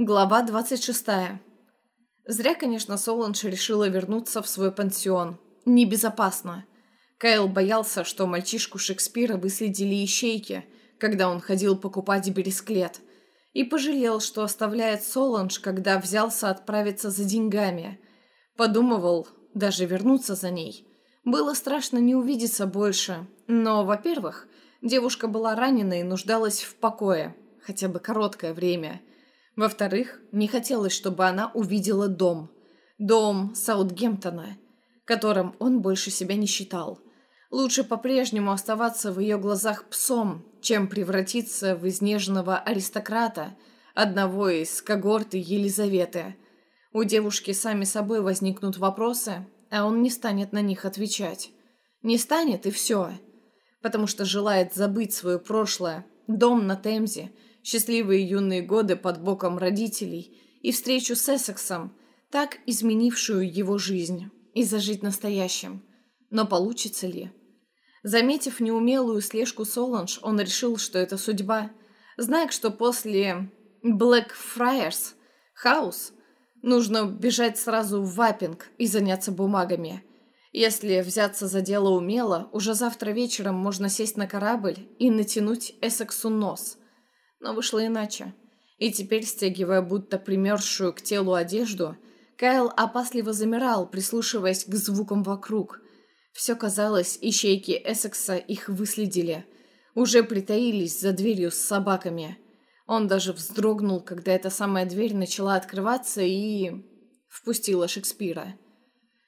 Глава 26. Зря, конечно, Соланж решила вернуться в свой пансион. Небезопасно. Кайл боялся, что мальчишку Шекспира выследили ищейки, когда он ходил покупать бересклет, и пожалел, что оставляет Соланж, когда взялся отправиться за деньгами. Подумывал даже вернуться за ней. Было страшно не увидеться больше, но, во-первых, девушка была ранена и нуждалась в покое, хотя бы короткое время – во-вторых, не хотелось, чтобы она увидела дом. Дом Саутгемптона, которым он больше себя не считал. Лучше по-прежнему оставаться в ее глазах псом, чем превратиться в изнеженного аристократа, одного из когорты Елизаветы. У девушки сами собой возникнут вопросы, а он не станет на них отвечать. Не станет и все. Потому что желает забыть свое прошлое, дом на Темзе – счастливые юные годы под боком родителей и встречу с Эссексом, так изменившую его жизнь, и зажить настоящим. Но получится ли? Заметив неумелую слежку Соланж, он решил, что это судьба. Зная, что после Blackfriars Хаус нужно бежать сразу в Ваппинг и заняться бумагами. Если взяться за дело умело, уже завтра вечером можно сесть на корабль и натянуть Эссексу нос – но вышло иначе. И теперь, стягивая будто примерзшую к телу одежду, Кайл опасливо замирал, прислушиваясь к звукам вокруг. Все казалось, ищейки Эссекса их выследили. Уже притаились за дверью с собаками. Он даже вздрогнул, когда эта самая дверь начала открываться и... впустила Шекспира.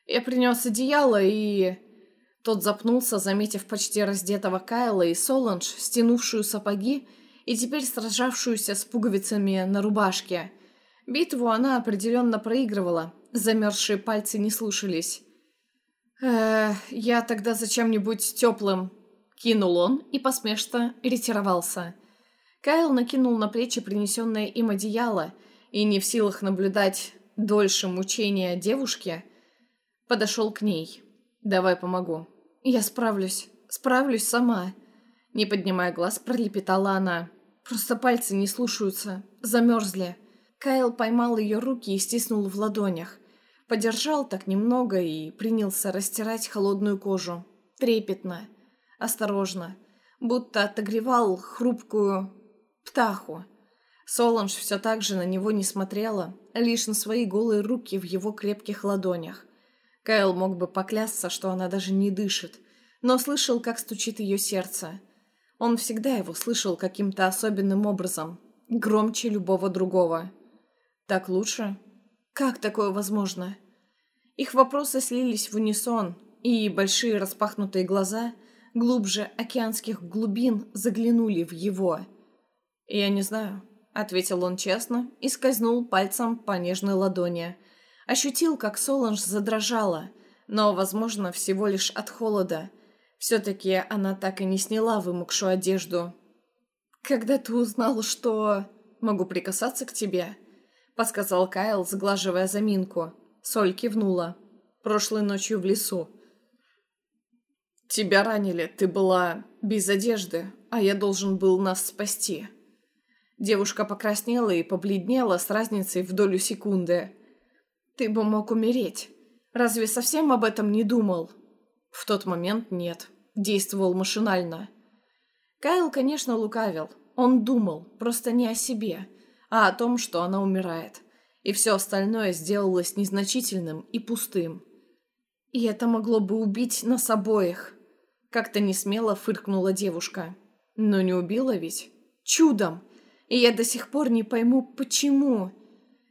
«Я принес одеяло и...» Тот запнулся, заметив почти раздетого Кайла и Соланж, стянувшую сапоги, и теперь сражавшуюся с пуговицами на рубашке. Битву она определенно проигрывала, замерзшие пальцы не слушались. «Э, я тогда зачем-нибудь теплым?» Кинул он и посмешно ретировался. Кайл накинул на плечи принесенное им одеяло и, не в силах наблюдать дольше мучения девушки, подошел к ней. «Давай помогу». «Я справлюсь. Справлюсь сама». Не поднимая глаз, пролепетала она. «Просто пальцы не слушаются. Замерзли». Кайл поймал ее руки и стиснул в ладонях. Подержал так немного и принялся растирать холодную кожу. Трепетно. Осторожно. Будто отогревал хрупкую птаху. Соланж все так же на него не смотрела, лишь на свои голые руки в его крепких ладонях. Кайл мог бы поклясться, что она даже не дышит, но слышал, как стучит ее сердце. Он всегда его слышал каким-то особенным образом, громче любого другого. Так лучше? Как такое возможно? Их вопросы слились в унисон, и большие распахнутые глаза глубже океанских глубин заглянули в его. «Я не знаю», — ответил он честно и скользнул пальцем по нежной ладони. Ощутил, как Соланж задрожала, но, возможно, всего лишь от холода — все-таки она так и не сняла вымокшую одежду. «Когда ты узнал, что...» «Могу прикасаться к тебе?» — подсказал Кайл, сглаживая заминку. Соль кивнула. «Прошлой ночью в лесу». «Тебя ранили, ты была без одежды, а я должен был нас спасти». Девушка покраснела и побледнела с разницей в долю секунды. «Ты бы мог умереть. Разве совсем об этом не думал?» В тот момент нет. Действовал машинально. Кайл, конечно, лукавил. Он думал, просто не о себе, а о том, что она умирает. И все остальное сделалось незначительным и пустым. И это могло бы убить нас обоих. Как-то несмело фыркнула девушка. Но не убила ведь. Чудом! И я до сих пор не пойму, почему.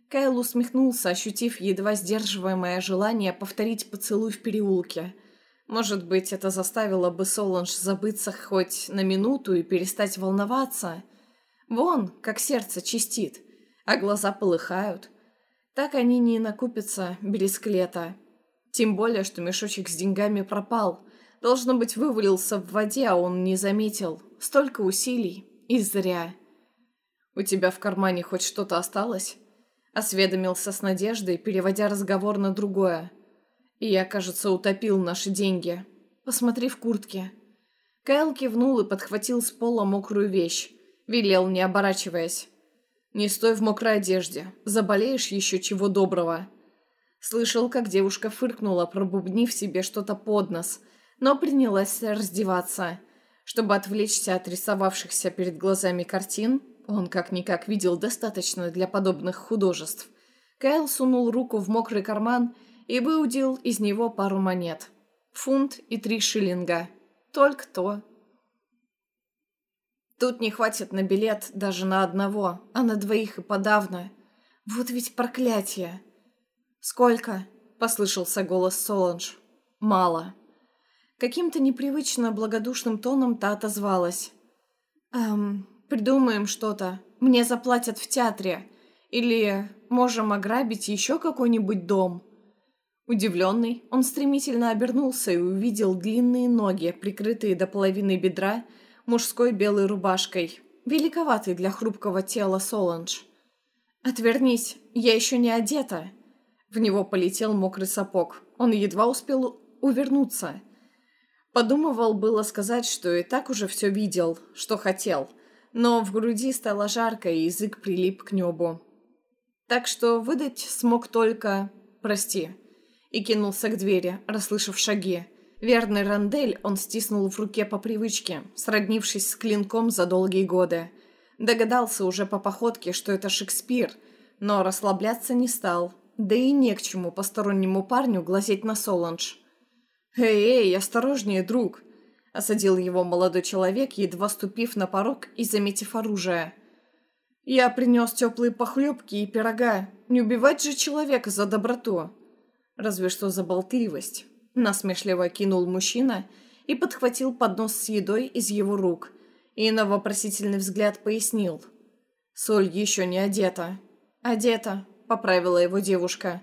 Кайл усмехнулся, ощутив едва сдерживаемое желание повторить поцелуй в переулке – может быть, это заставило бы Соланж забыться хоть на минуту и перестать волноваться. Вон, как сердце чистит, а глаза полыхают. Так они не накупятся бересклета. Тем более, что мешочек с деньгами пропал. Должно быть, вывалился в воде, а он не заметил. Столько усилий. И зря. «У тебя в кармане хоть что-то осталось?» Осведомился с надеждой, переводя разговор на другое. И я, кажется, утопил наши деньги. Посмотри в куртке. Кайл кивнул и подхватил с пола мокрую вещь. Велел, не оборачиваясь. Не стой в мокрой одежде, заболеешь еще чего доброго. Слышал, как девушка фыркнула, пробубнив себе что-то под нос, но принялась раздеваться. Чтобы отвлечься от рисовавшихся перед глазами картин, он как-никак видел достаточно для подобных художеств. Кайл сунул руку в мокрый карман и выудил из него пару монет. Фунт и три шиллинга. Только то. Тут не хватит на билет даже на одного, а на двоих и подавно. Вот ведь проклятие. «Сколько?» — послышался голос Соланж. «Мало». Каким-то непривычно благодушным тоном та отозвалась. «Эм, придумаем что-то. Мне заплатят в театре. Или можем ограбить еще какой-нибудь дом». Удивленный, он стремительно обернулся и увидел длинные ноги, прикрытые до половины бедра, мужской белой рубашкой, великоватой для хрупкого тела Соланж. «Отвернись, я еще не одета!» В него полетел мокрый сапог. Он едва успел увернуться. Подумывал было сказать, что и так уже все видел, что хотел, но в груди стало жарко, и язык прилип к небу. Так что выдать смог только «прости» и кинулся к двери, расслышав шаги. Верный рандель он стиснул в руке по привычке, сроднившись с клинком за долгие годы. Догадался уже по походке, что это Шекспир, но расслабляться не стал. Да и не к чему постороннему парню глазеть на Соланж. «Эй, эй, осторожнее, друг!» — осадил его молодой человек, едва ступив на порог и заметив оружие. «Я принес теплые похлебки и пирога. Не убивать же человека за доброту!» «Разве что за болтливость!» Насмешливо кинул мужчина и подхватил поднос с едой из его рук и на вопросительный взгляд пояснил. «Соль еще не одета». «Одета», — поправила его девушка.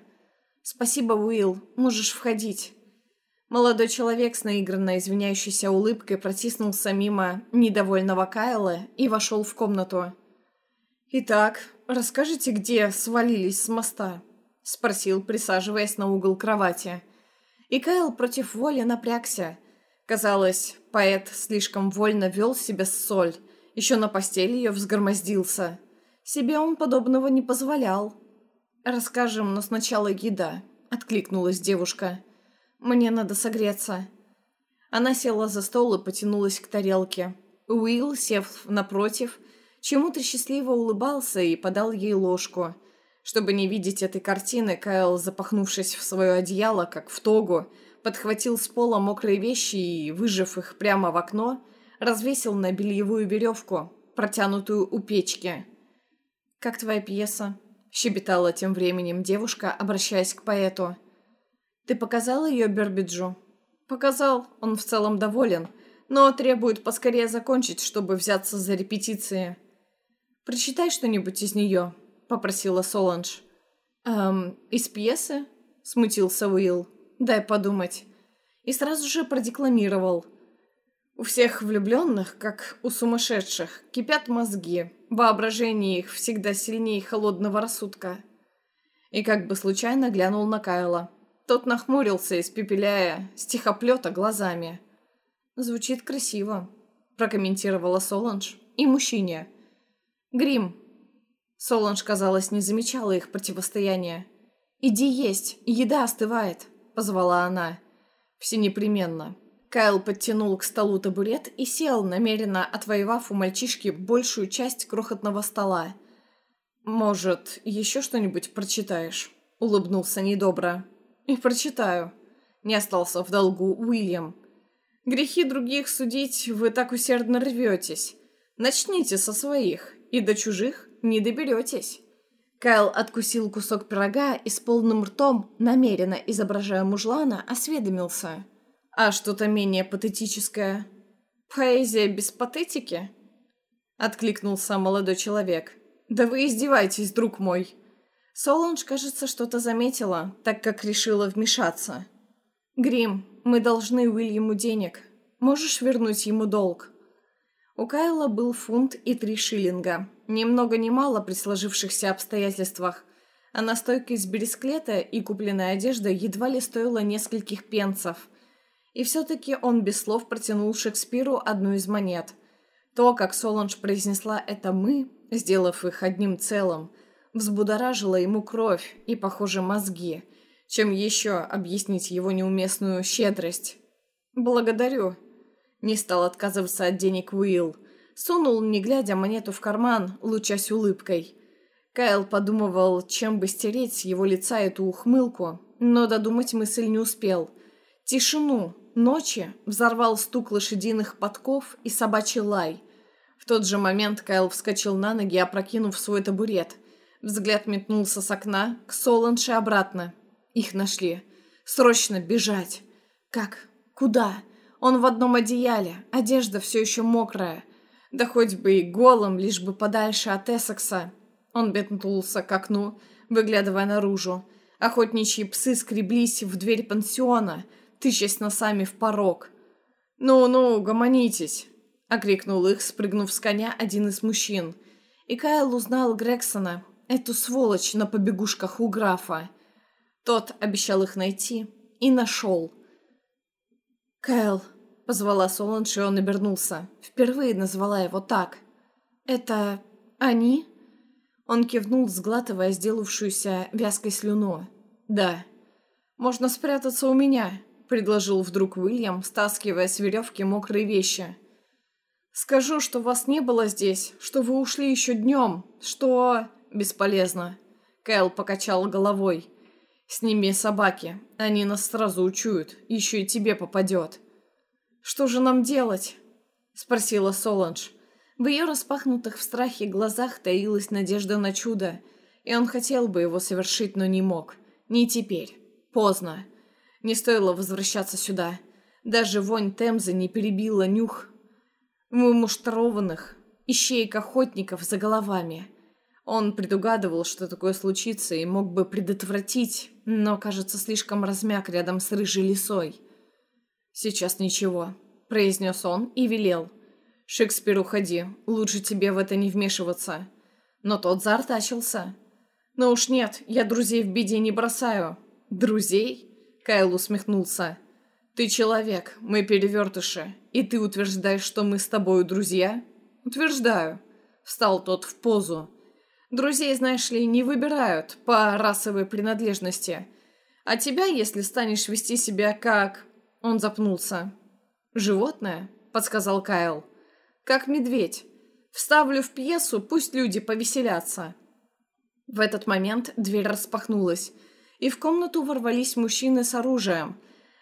«Спасибо, Уилл, можешь входить». Молодой человек с наигранно извиняющейся улыбкой протиснулся мимо недовольного Кайла и вошел в комнату. «Итак, расскажите, где свалились с моста?» — спросил, присаживаясь на угол кровати. И Кайл против воли напрягся. Казалось, поэт слишком вольно вел себя с соль, еще на постели ее взгромоздился. Себе он подобного не позволял. «Расскажем, но сначала еда», — откликнулась девушка. «Мне надо согреться». Она села за стол и потянулась к тарелке. Уилл, сев напротив, чему-то счастливо улыбался и подал ей ложку — чтобы не видеть этой картины, Кайл, запахнувшись в свое одеяло, как в тогу, подхватил с пола мокрые вещи и, выжив их прямо в окно, развесил на бельевую веревку, протянутую у печки. «Как твоя пьеса?» — щебетала тем временем девушка, обращаясь к поэту. «Ты показал ее Бербиджу?» «Показал, он в целом доволен, но требует поскорее закончить, чтобы взяться за репетиции. Прочитай что-нибудь из нее», — попросила Соланж. «Эм, из пьесы?» — смутился Уилл. «Дай подумать». И сразу же продекламировал. У всех влюбленных, как у сумасшедших, кипят мозги. Воображение их всегда сильнее холодного рассудка. И как бы случайно глянул на Кайла. Тот нахмурился, испепеляя стихоплета глазами. «Звучит красиво», — прокомментировала Соланж. «И мужчине». «Грим, Соланж, казалось, не замечала их противостояния. «Иди есть, еда остывает», — позвала она. «Все непременно». Кайл подтянул к столу табурет и сел, намеренно отвоевав у мальчишки большую часть крохотного стола. «Может, еще что-нибудь прочитаешь?» — улыбнулся недобро. «И прочитаю». Не остался в долгу Уильям. «Грехи других судить вы так усердно рветесь. Начните со своих, и до чужих не доберетесь». Кайл откусил кусок пирога и с полным ртом, намеренно изображая мужлана, осведомился. «А что-то менее патетическое?» «Поэзия без патетики?» Откликнулся молодой человек. «Да вы издеваетесь, друг мой!» Соланж, кажется, что-то заметила, так как решила вмешаться. «Грим, мы должны Уильяму денег. Можешь вернуть ему долг?» У Кайла был фунт и три шиллинга. Ни много ни мало при сложившихся обстоятельствах. А настойка из бересклета и купленная одежда едва ли стоила нескольких пенсов. И все-таки он без слов протянул Шекспиру одну из монет. То, как Соланж произнесла это «мы», сделав их одним целым, взбудоражила ему кровь и, похоже, мозги, чем еще объяснить его неуместную щедрость. «Благодарю». Не стал отказываться от денег Уилл. Сунул, не глядя, монету в карман, лучась улыбкой. Кайл подумывал, чем бы стереть с его лица эту ухмылку, но додумать мысль не успел. Тишину ночи взорвал стук лошадиных подков и собачий лай. В тот же момент Кайл вскочил на ноги, опрокинув свой табурет. Взгляд метнулся с окна к Соланше обратно. Их нашли. Срочно бежать. Как? Куда? Он в одном одеяле, одежда все еще мокрая. Да хоть бы и голым, лишь бы подальше от Эссекса. Он метнулся к окну, выглядывая наружу. Охотничьи псы скреблись в дверь пансиона, тычась носами в порог. «Ну-ну, гомонитесь!» — окрикнул их, спрыгнув с коня один из мужчин. И Кайл узнал Грексона, эту сволочь на побегушках у графа. Тот обещал их найти и нашел. «Кайл», — позвала Соланж, и он обернулся. Впервые назвала его так. «Это... они?» Он кивнул, сглатывая сделавшуюся вязкой слюну. «Да». «Можно спрятаться у меня», — предложил вдруг Уильям, стаскивая с веревки мокрые вещи. «Скажу, что вас не было здесь, что вы ушли еще днем, что...» «Бесполезно». Кайл покачал головой. «С ними собаки. Они нас сразу учуют. Еще и тебе попадет». «Что же нам делать?» — спросила Соланж. В ее распахнутых в страхе глазах таилась надежда на чудо, и он хотел бы его совершить, но не мог. Не теперь. Поздно. Не стоило возвращаться сюда. Даже вонь Темзы не перебила нюх вымуштрованных ищеек-охотников за головами. Он предугадывал, что такое случится, и мог бы предотвратить, но, кажется, слишком размяк рядом с рыжей лисой. «Сейчас ничего», — произнес он и велел. «Шекспир, уходи. Лучше тебе в это не вмешиваться». Но тот заортачился. «Ну уж нет, я друзей в беде не бросаю». «Друзей?» — Кайл усмехнулся. «Ты человек, мы перевертыши, и ты утверждаешь, что мы с тобою друзья?» «Утверждаю». Встал тот в позу. «Друзей, знаешь ли, не выбирают по расовой принадлежности. А тебя, если станешь вести себя как...» Он запнулся. «Животное?» — подсказал Кайл. «Как медведь. Вставлю в пьесу, пусть люди повеселятся». В этот момент дверь распахнулась, и в комнату ворвались мужчины с оружием,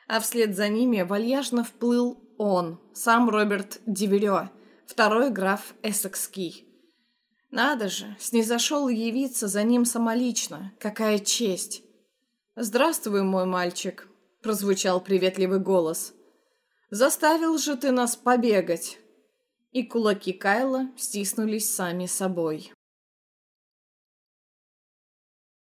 а вслед за ними вальяжно вплыл он, сам Роберт Диверё, второй граф Эссекский. Надо же, снизошел явиться за ним самолично. Какая честь! «Здравствуй, мой мальчик», — прозвучал приветливый голос. «Заставил же ты нас побегать!» И кулаки Кайла стиснулись сами собой.